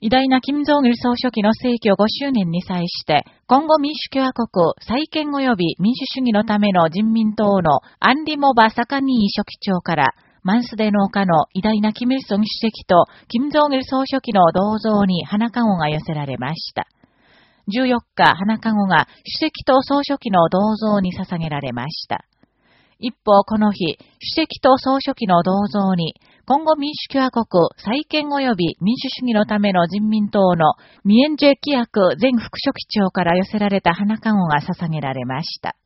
偉大な金正日総書記の逝去5周年に際して、今後民主共和国再建及び民主主義のための人民党のアンリモバ・サカニー書記長から、マンスデ農家の偉大なキム・イルソン主席と金正日総書記の銅像に花籠が寄せられました。14日、花籠が主席と総書記の銅像に捧げられました。一方、この日、主席と総書記の銅像に、今後民主共和国再建及び民主主義のための人民党のミエンジェキヤク前副書記長から寄せられた花籠が捧げられました。